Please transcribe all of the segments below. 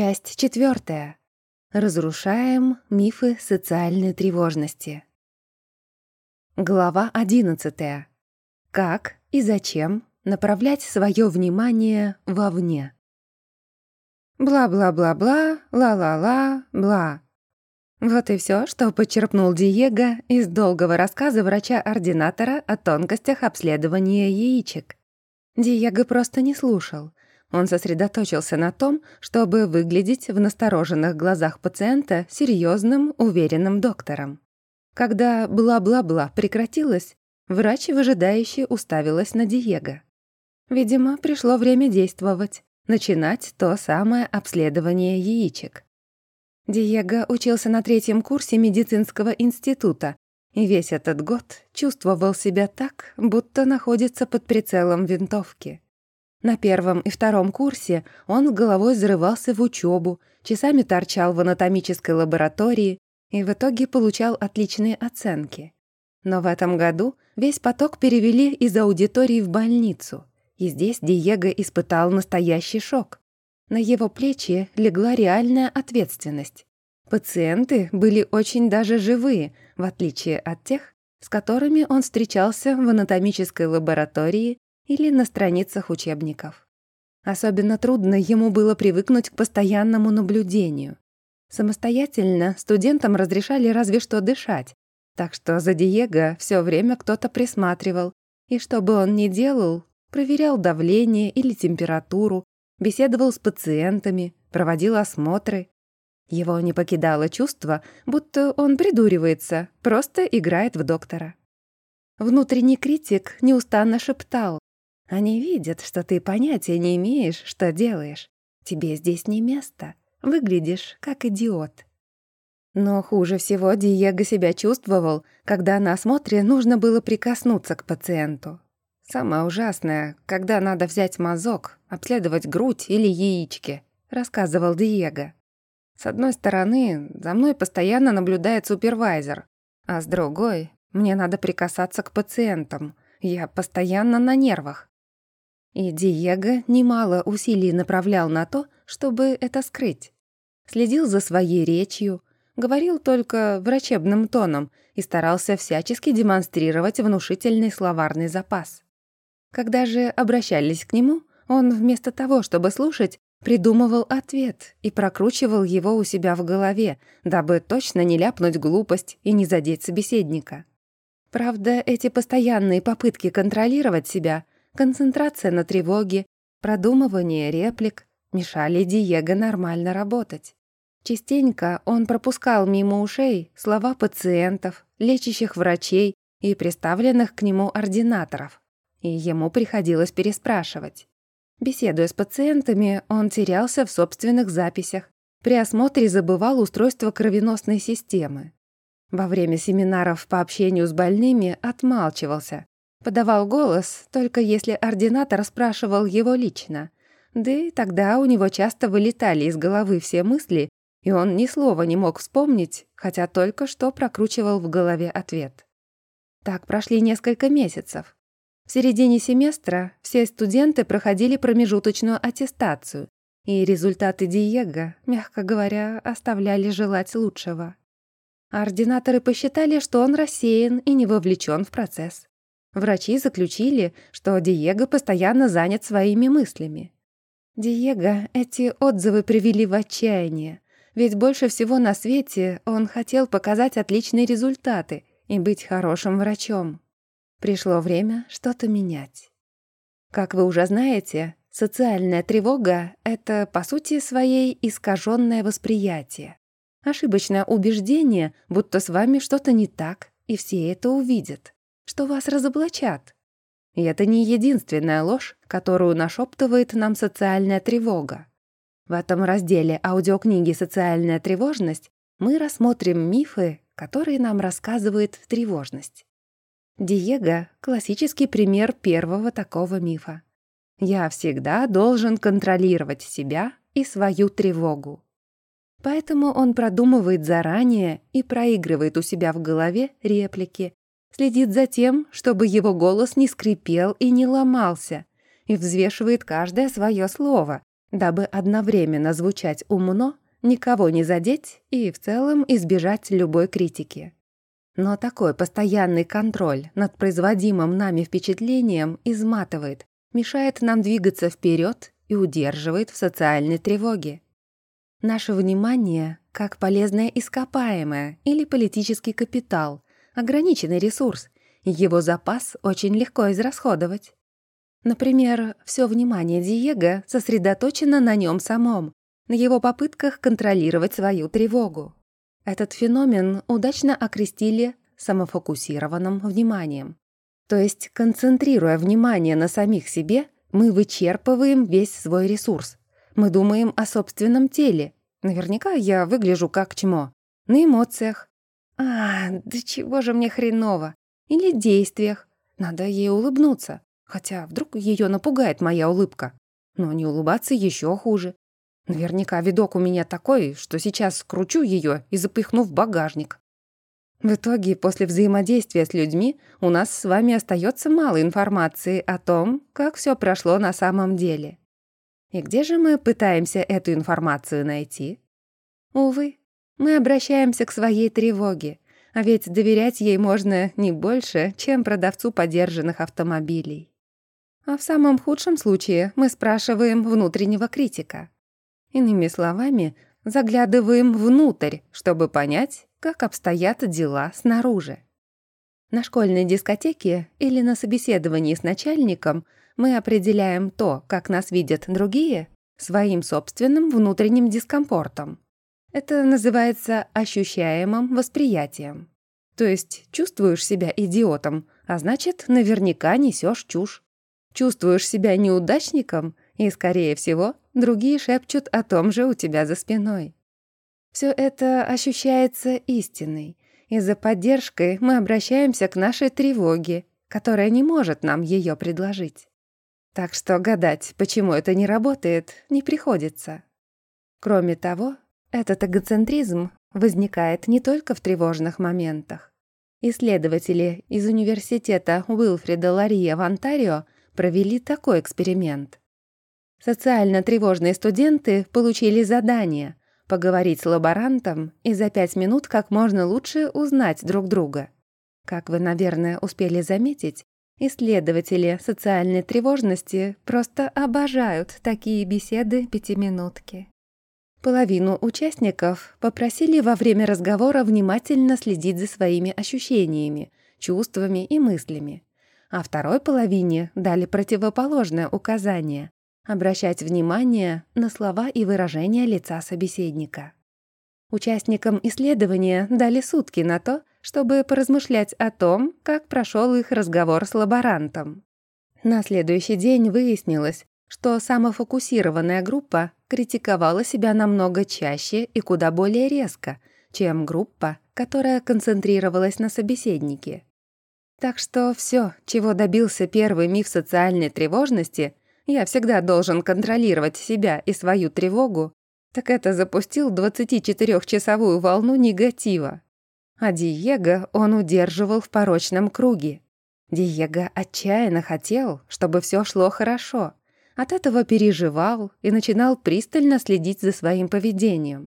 Часть четвертая. Разрушаем мифы социальной тревожности. Глава одиннадцатая. Как и зачем направлять свое внимание вовне. Бла-бла-бла-бла, ла-ла-ла, бла. Вот и все, что почерпнул Диего из долгого рассказа врача-ординатора о тонкостях обследования яичек. Диего просто не слушал, он сосредоточился на том, чтобы выглядеть в настороженных глазах пациента серьезным, уверенным доктором. Когда бла-бла-бла прекратилось, врач выжидающе уставилась на Диего. Видимо, пришло время действовать, начинать то самое обследование яичек. Диего учился на третьем курсе медицинского института и весь этот год чувствовал себя так, будто находится под прицелом винтовки. На первом и втором курсе он с головой зарывался в учебу, часами торчал в анатомической лаборатории и в итоге получал отличные оценки. Но в этом году весь поток перевели из аудитории в больницу, и здесь Диего испытал настоящий шок. На его плечи легла реальная ответственность. Пациенты были очень даже живые, в отличие от тех, с которыми он встречался в анатомической лаборатории или на страницах учебников. Особенно трудно ему было привыкнуть к постоянному наблюдению. Самостоятельно студентам разрешали разве что дышать, так что за Диего все время кто-то присматривал, и что бы он ни делал, проверял давление или температуру, беседовал с пациентами, проводил осмотры. Его не покидало чувство, будто он придуривается, просто играет в доктора. Внутренний критик неустанно шептал они видят, что ты понятия не имеешь, что делаешь. Тебе здесь не место. Выглядишь как идиот. Но хуже всего Диего себя чувствовал, когда на осмотре нужно было прикоснуться к пациенту. Самое ужасное, когда надо взять мазок, обследовать грудь или яички, рассказывал Диего. С одной стороны, за мной постоянно наблюдает супервайзер, а с другой, мне надо прикасаться к пациентам. Я постоянно на нервах. И Диего немало усилий направлял на то, чтобы это скрыть. Следил за своей речью, говорил только врачебным тоном и старался всячески демонстрировать внушительный словарный запас. Когда же обращались к нему, он вместо того, чтобы слушать, придумывал ответ и прокручивал его у себя в голове, дабы точно не ляпнуть глупость и не задеть собеседника. Правда, эти постоянные попытки контролировать себя концентрация на тревоге, продумывание реплик мешали Диего нормально работать. Частенько он пропускал мимо ушей слова пациентов, лечащих врачей и представленных к нему ординаторов, и ему приходилось переспрашивать. Беседуя с пациентами, он терялся в собственных записях, при осмотре забывал устройство кровеносной системы. Во время семинаров по общению с больными отмалчивался, Подавал голос, только если ординатор спрашивал его лично. Да и тогда у него часто вылетали из головы все мысли, и он ни слова не мог вспомнить, хотя только что прокручивал в голове ответ. Так прошли несколько месяцев. В середине семестра все студенты проходили промежуточную аттестацию, и результаты Диего, мягко говоря, оставляли желать лучшего. Ординаторы посчитали, что он рассеян и не вовлечен в процесс. Врачи заключили, что Диего постоянно занят своими мыслями. Диего эти отзывы привели в отчаяние, ведь больше всего на свете он хотел показать отличные результаты и быть хорошим врачом. Пришло время что-то менять. Как вы уже знаете, социальная тревога — это, по сути своей, искаженное восприятие. Ошибочное убеждение, будто с вами что-то не так, и все это увидят что вас разоблачат. И это не единственная ложь, которую нашептывает нам социальная тревога. В этом разделе аудиокниги «Социальная тревожность» мы рассмотрим мифы, которые нам рассказывает тревожность. Диего — классический пример первого такого мифа. «Я всегда должен контролировать себя и свою тревогу». Поэтому он продумывает заранее и проигрывает у себя в голове реплики, следит за тем, чтобы его голос не скрипел и не ломался, и взвешивает каждое свое слово, дабы одновременно звучать умно, никого не задеть и в целом избежать любой критики. Но такой постоянный контроль над производимым нами впечатлением изматывает, мешает нам двигаться вперед и удерживает в социальной тревоге. Наше внимание как полезное ископаемое или политический капитал, ограниченный ресурс, его запас очень легко израсходовать. Например, все внимание Диего сосредоточено на нем самом, на его попытках контролировать свою тревогу. Этот феномен удачно окрестили самофокусированным вниманием. То есть, концентрируя внимание на самих себе, мы вычерпываем весь свой ресурс. Мы думаем о собственном теле. Наверняка я выгляжу как чмо. На эмоциях. А, да чего же мне хреново. Или действиях. Надо ей улыбнуться. Хотя вдруг ее напугает моя улыбка. Но не улыбаться еще хуже. Наверняка видок у меня такой, что сейчас скручу ее и запихну в багажник. В итоге, после взаимодействия с людьми у нас с вами остается мало информации о том, как все прошло на самом деле. И где же мы пытаемся эту информацию найти? Увы, мы обращаемся к своей тревоге, а ведь доверять ей можно не больше, чем продавцу подержанных автомобилей. А в самом худшем случае мы спрашиваем внутреннего критика. Иными словами, заглядываем внутрь, чтобы понять, как обстоят дела снаружи. На школьной дискотеке или на собеседовании с начальником мы определяем то, как нас видят другие, своим собственным внутренним дискомфортом. Это называется ощущаемым восприятием. То есть чувствуешь себя идиотом, а значит, наверняка несешь чушь. Чувствуешь себя неудачником, и, скорее всего, другие шепчут о том же у тебя за спиной. Все это ощущается истиной, и за поддержкой мы обращаемся к нашей тревоге, которая не может нам ее предложить. Так что гадать, почему это не работает, не приходится. Кроме того, этот эгоцентризм возникает не только в тревожных моментах. Исследователи из университета Уилфрида Лария в Онтарио провели такой эксперимент. Социально тревожные студенты получили задание поговорить с лаборантом и за пять минут как можно лучше узнать друг друга. Как вы, наверное, успели заметить, исследователи социальной тревожности просто обожают такие беседы пятиминутки. Половину участников попросили во время разговора внимательно следить за своими ощущениями, чувствами и мыслями, а второй половине дали противоположное указание обращать внимание на слова и выражения лица собеседника. Участникам исследования дали сутки на то, чтобы поразмышлять о том, как прошел их разговор с лаборантом. На следующий день выяснилось, что самофокусированная группа критиковала себя намного чаще и куда более резко, чем группа, которая концентрировалась на собеседнике. Так что все, чего добился первый миф социальной тревожности, я всегда должен контролировать себя и свою тревогу, так это запустил 24-часовую волну негатива. А Диего он удерживал в порочном круге. Диего отчаянно хотел, чтобы все шло хорошо. От этого переживал и начинал пристально следить за своим поведением.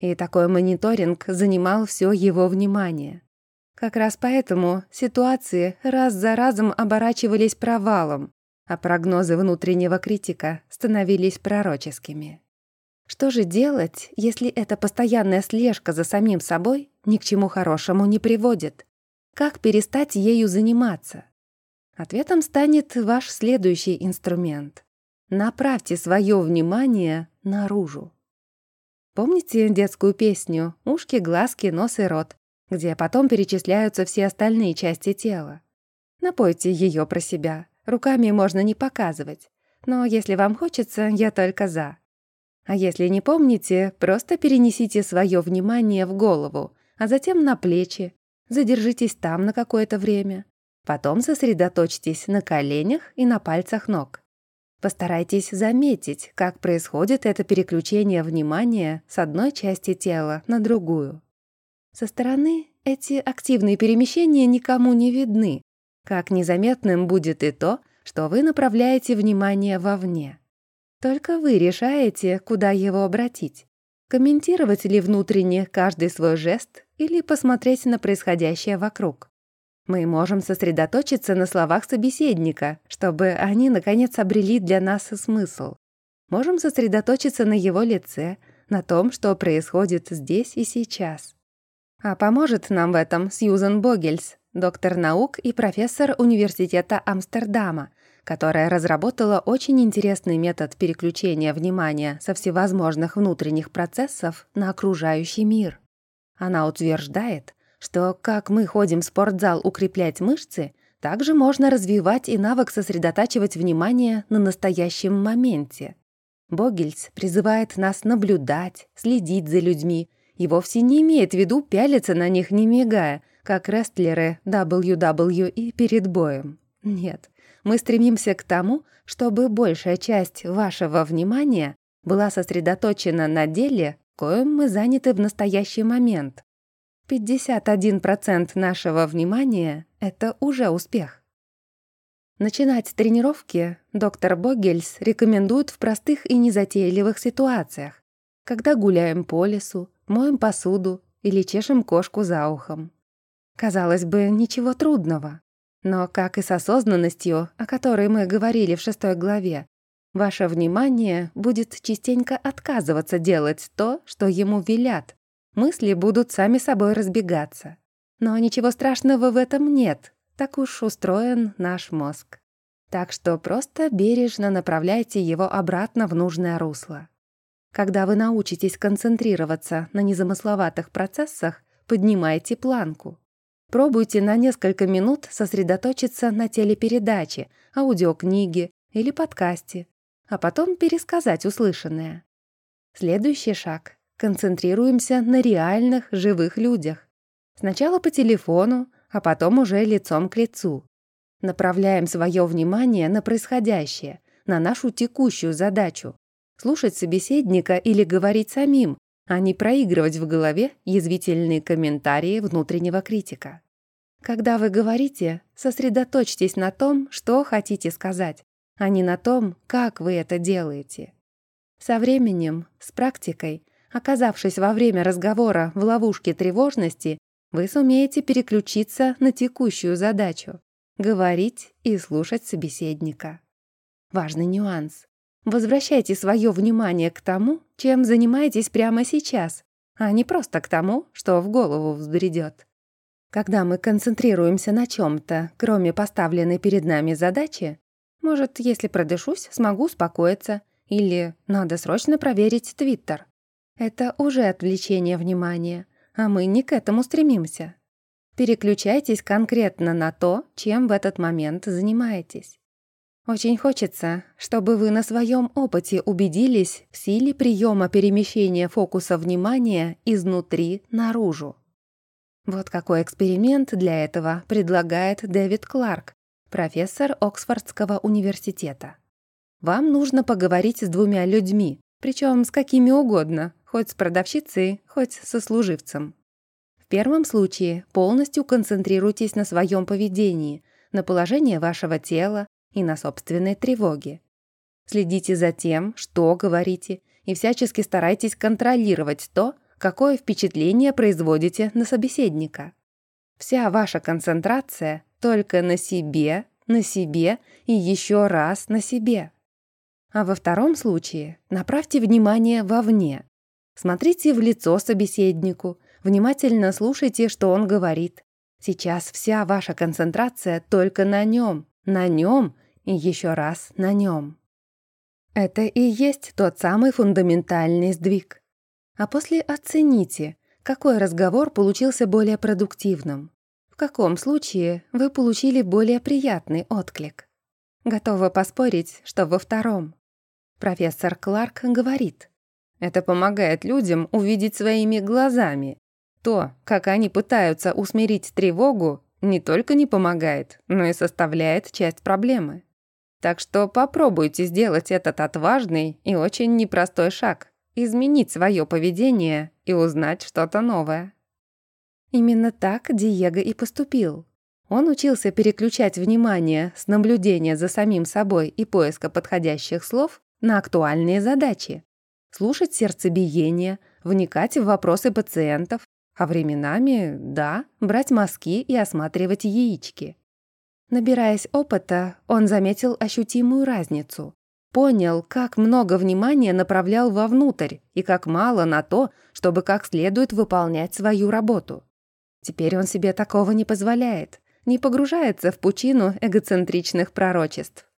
И такой мониторинг занимал все его внимание. Как раз поэтому ситуации раз за разом оборачивались провалом, а прогнозы внутреннего критика становились пророческими. Что же делать, если эта постоянная слежка за самим собой ни к чему хорошему не приводит? Как перестать ею заниматься? Ответом станет ваш следующий инструмент. Направьте свое внимание наружу. Помните детскую песню «Ушки, глазки, нос и рот», где потом перечисляются все остальные части тела? Напойте ее про себя, Руками можно не показывать. Но если вам хочется, я только за. А если не помните, просто перенесите свое внимание в голову, а затем на плечи. Задержитесь там на какое-то время. Потом сосредоточьтесь на коленях и на пальцах ног. Постарайтесь заметить, как происходит это переключение внимания с одной части тела на другую. Со стороны эти активные перемещения никому не видны, как незаметным будет и то, что вы направляете внимание вовне. Только вы решаете, куда его обратить. Комментировать ли внутренне каждый свой жест или посмотреть на происходящее вокруг. Мы можем сосредоточиться на словах собеседника, чтобы они, наконец, обрели для нас смысл. Можем сосредоточиться на его лице, на том, что происходит здесь и сейчас. А поможет нам в этом Сьюзен Богельс, доктор наук и профессор Университета Амстердама, которая разработала очень интересный метод переключения внимания со всевозможных внутренних процессов на окружающий мир. Она утверждает, что как мы ходим в спортзал укреплять мышцы, также можно развивать и навык сосредотачивать внимание на настоящем моменте. Богельц призывает нас наблюдать, следить за людьми и вовсе не имеет в виду пялиться на них не мигая, как рестлеры WWE перед боем. Нет, мы стремимся к тому, чтобы большая часть вашего внимания была сосредоточена на деле, коим мы заняты в настоящий момент. 51% нашего внимания — это уже успех. Начинать тренировки доктор Богельс рекомендует в простых и незатейливых ситуациях, когда гуляем по лесу, моем посуду или чешем кошку за ухом. Казалось бы, ничего трудного. Но, как и с осознанностью, о которой мы говорили в шестой главе, ваше внимание будет частенько отказываться делать то, что ему велят. Мысли будут сами собой разбегаться. Но ничего страшного в этом нет, так уж устроен наш мозг. Так что просто бережно направляйте его обратно в нужное русло. Когда вы научитесь концентрироваться на незамысловатых процессах, поднимайте планку. Пробуйте на несколько минут сосредоточиться на телепередаче, аудиокниге или подкасте, а потом пересказать услышанное. Следующий шаг. Концентрируемся на реальных живых людях. Сначала по телефону, а потом уже лицом к лицу. Направляем свое внимание на происходящее, на нашу текущую задачу. Слушать собеседника или говорить самим, а не проигрывать в голове язвительные комментарии внутреннего критика. Когда вы говорите, сосредоточьтесь на том, что хотите сказать, а не на том, как вы это делаете. Со временем, с практикой, оказавшись во время разговора в ловушке тревожности, вы сумеете переключиться на текущую задачу — говорить и слушать собеседника. Важный нюанс. Возвращайте свое внимание к тому, чем занимаетесь прямо сейчас, а не просто к тому, что в голову взбредет. Когда мы концентрируемся на чем-то, кроме поставленной перед нами задачи, может, если продышусь, смогу успокоиться, или надо срочно проверить Твиттер. Это уже отвлечение внимания, а мы не к этому стремимся. Переключайтесь конкретно на то, чем в этот момент занимаетесь. Очень хочется, чтобы вы на своем опыте убедились в силе приема перемещения фокуса внимания изнутри наружу. Вот какой эксперимент для этого предлагает Дэвид Кларк, профессор Оксфордского университета. Вам нужно поговорить с двумя людьми, причем с какими угодно, хоть с продавщицей, хоть со служивцем. В первом случае полностью концентрируйтесь на своем поведении, на положении вашего тела и на собственной тревоге. Следите за тем, что говорите, и всячески старайтесь контролировать то, какое впечатление производите на собеседника. Вся ваша концентрация только на себе, на себе и еще раз на себе. А во втором случае направьте внимание вовне. Смотрите в лицо собеседнику, внимательно слушайте, что он говорит. Сейчас вся ваша концентрация только на нем, на нем и еще раз на нем. Это и есть тот самый фундаментальный сдвиг а после оцените, какой разговор получился более продуктивным. В каком случае вы получили более приятный отклик. Готова поспорить, что во втором. Профессор Кларк говорит, это помогает людям увидеть своими глазами. То, как они пытаются усмирить тревогу, не только не помогает, но и составляет часть проблемы. Так что попробуйте сделать этот отважный и очень непростой шаг изменить свое поведение и узнать что-то новое. Именно так Диего и поступил. Он учился переключать внимание с наблюдения за самим собой и поиска подходящих слов на актуальные задачи. Слушать сердцебиение, вникать в вопросы пациентов, а временами, да, брать мазки и осматривать яички. Набираясь опыта, он заметил ощутимую разницу. Понял, как много внимания направлял вовнутрь и как мало на то, чтобы как следует выполнять свою работу. Теперь он себе такого не позволяет, не погружается в пучину эгоцентричных пророчеств.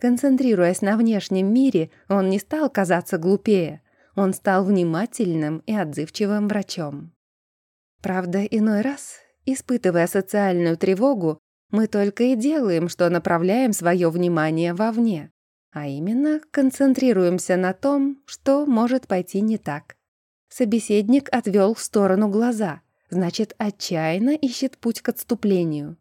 Концентрируясь на внешнем мире, он не стал казаться глупее, он стал внимательным и отзывчивым врачом. Правда, иной раз, испытывая социальную тревогу, мы только и делаем, что направляем свое внимание вовне, а именно концентрируемся на том, что может пойти не так. Собеседник отвел в сторону глаза, значит, отчаянно ищет путь к отступлению.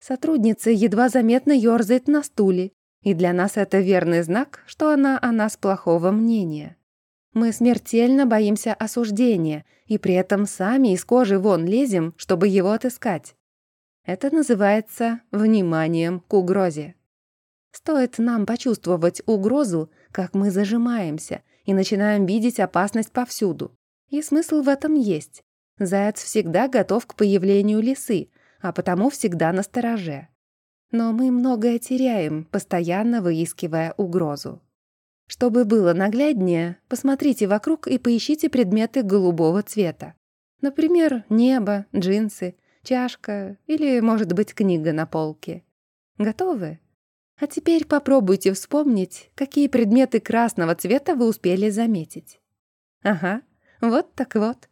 Сотрудница едва заметно ёрзает на стуле, и для нас это верный знак, что она о нас плохого мнения. Мы смертельно боимся осуждения и при этом сами из кожи вон лезем, чтобы его отыскать. Это называется вниманием к угрозе. Стоит нам почувствовать угрозу, как мы зажимаемся и начинаем видеть опасность повсюду. И смысл в этом есть. Заяц всегда готов к появлению лисы, а потому всегда на стороже. Но мы многое теряем, постоянно выискивая угрозу. Чтобы было нагляднее, посмотрите вокруг и поищите предметы голубого цвета. Например, небо, джинсы – чашка или, может быть, книга на полке. Готовы? А теперь попробуйте вспомнить, какие предметы красного цвета вы успели заметить. Ага, вот так вот.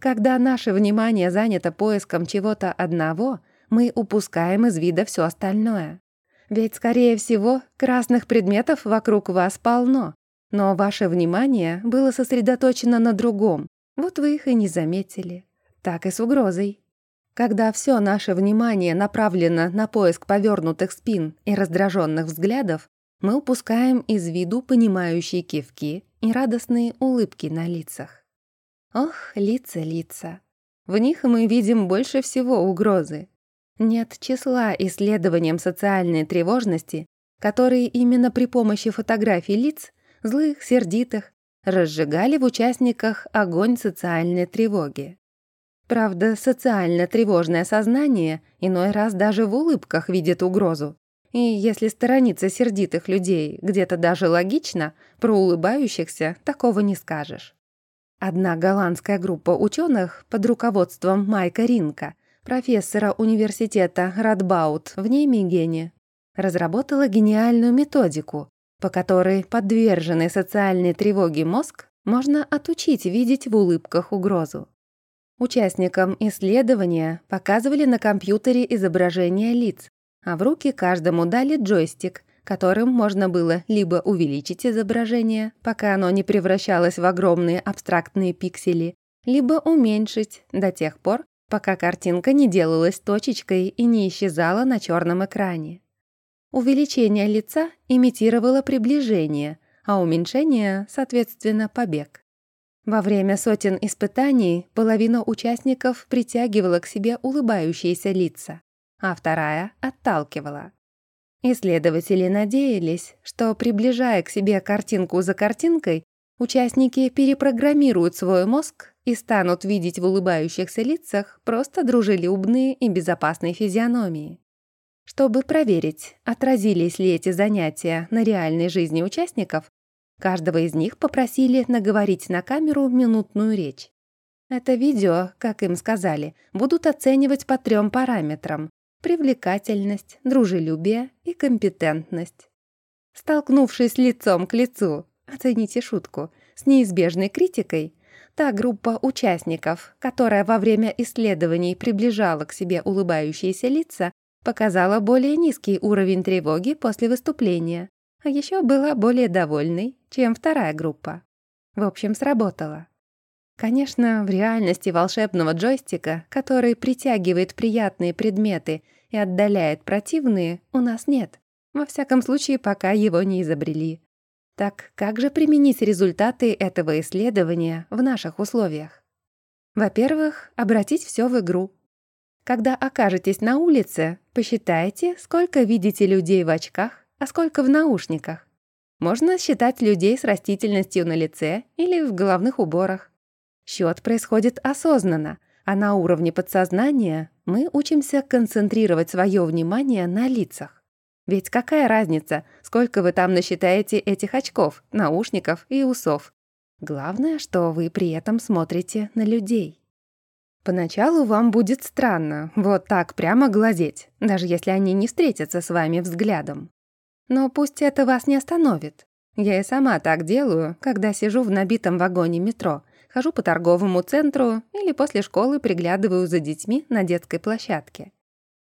Когда наше внимание занято поиском чего-то одного, мы упускаем из вида все остальное. Ведь, скорее всего, красных предметов вокруг вас полно, но ваше внимание было сосредоточено на другом, вот вы их и не заметили. Так и с угрозой. Когда все наше внимание направлено на поиск повернутых спин и раздраженных взглядов, мы упускаем из виду понимающие кивки и радостные улыбки на лицах. Ох, лица, лица. В них мы видим больше всего угрозы. Нет числа исследованиям социальной тревожности, которые именно при помощи фотографий лиц, злых, сердитых, разжигали в участниках огонь социальной тревоги. Правда, социально-тревожное сознание иной раз даже в улыбках видит угрозу. И если сторониться сердитых людей где-то даже логично, про улыбающихся такого не скажешь. Одна голландская группа ученых под руководством Майка Ринка, профессора университета Радбаут в Неймегене, разработала гениальную методику, по которой подверженный социальной тревоге мозг можно отучить видеть в улыбках угрозу. Участникам исследования показывали на компьютере изображения лиц, а в руки каждому дали джойстик, которым можно было либо увеличить изображение, пока оно не превращалось в огромные абстрактные пиксели, либо уменьшить до тех пор, пока картинка не делалась точечкой и не исчезала на черном экране. Увеличение лица имитировало приближение, а уменьшение, соответственно, побег. Во время сотен испытаний половина участников притягивала к себе улыбающиеся лица, а вторая отталкивала. Исследователи надеялись, что, приближая к себе картинку за картинкой, участники перепрограммируют свой мозг и станут видеть в улыбающихся лицах просто дружелюбные и безопасные физиономии. Чтобы проверить, отразились ли эти занятия на реальной жизни участников, Каждого из них попросили наговорить на камеру минутную речь. Это видео, как им сказали, будут оценивать по трем параметрам – привлекательность, дружелюбие и компетентность. Столкнувшись лицом к лицу, оцените шутку, с неизбежной критикой, та группа участников, которая во время исследований приближала к себе улыбающиеся лица, показала более низкий уровень тревоги после выступления, а еще была более довольной, чем вторая группа. В общем, сработало. Конечно, в реальности волшебного джойстика, который притягивает приятные предметы и отдаляет противные, у нас нет. Во всяком случае, пока его не изобрели. Так как же применить результаты этого исследования в наших условиях? Во-первых, обратить все в игру. Когда окажетесь на улице, посчитайте, сколько видите людей в очках, а сколько в наушниках. Можно считать людей с растительностью на лице или в головных уборах. Счет происходит осознанно, а на уровне подсознания мы учимся концентрировать свое внимание на лицах. Ведь какая разница, сколько вы там насчитаете этих очков, наушников и усов? Главное, что вы при этом смотрите на людей. Поначалу вам будет странно вот так прямо глазеть, даже если они не встретятся с вами взглядом. Но пусть это вас не остановит. Я и сама так делаю, когда сижу в набитом вагоне метро, хожу по торговому центру или после школы приглядываю за детьми на детской площадке.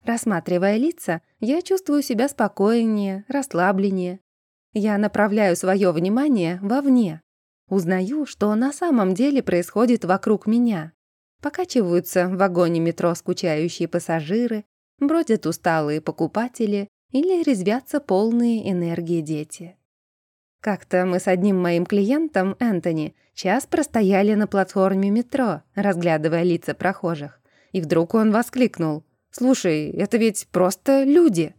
Рассматривая лица, я чувствую себя спокойнее, расслабленнее. Я направляю свое внимание вовне. Узнаю, что на самом деле происходит вокруг меня. Покачиваются в вагоне метро скучающие пассажиры, бродят усталые покупатели или резвятся полные энергии дети. Как-то мы с одним моим клиентом, Энтони, час простояли на платформе метро, разглядывая лица прохожих. И вдруг он воскликнул. «Слушай, это ведь просто люди!»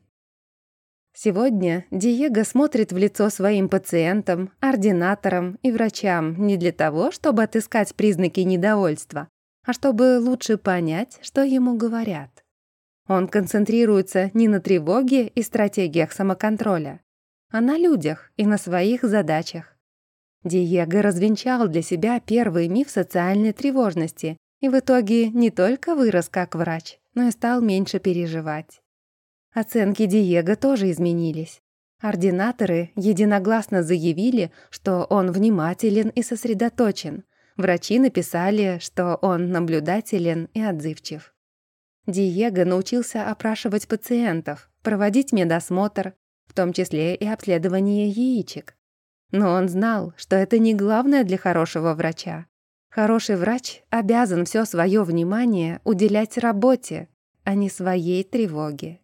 Сегодня Диего смотрит в лицо своим пациентам, ординаторам и врачам не для того, чтобы отыскать признаки недовольства, а чтобы лучше понять, что ему говорят. Он концентрируется не на тревоге и стратегиях самоконтроля, а на людях и на своих задачах. Диего развенчал для себя первый миф социальной тревожности и в итоге не только вырос как врач, но и стал меньше переживать. Оценки Диего тоже изменились. Ординаторы единогласно заявили, что он внимателен и сосредоточен, Врачи написали, что он наблюдателен и отзывчив. Диего научился опрашивать пациентов, проводить медосмотр, в том числе и обследование яичек. Но он знал, что это не главное для хорошего врача. Хороший врач обязан все свое внимание уделять работе, а не своей тревоге.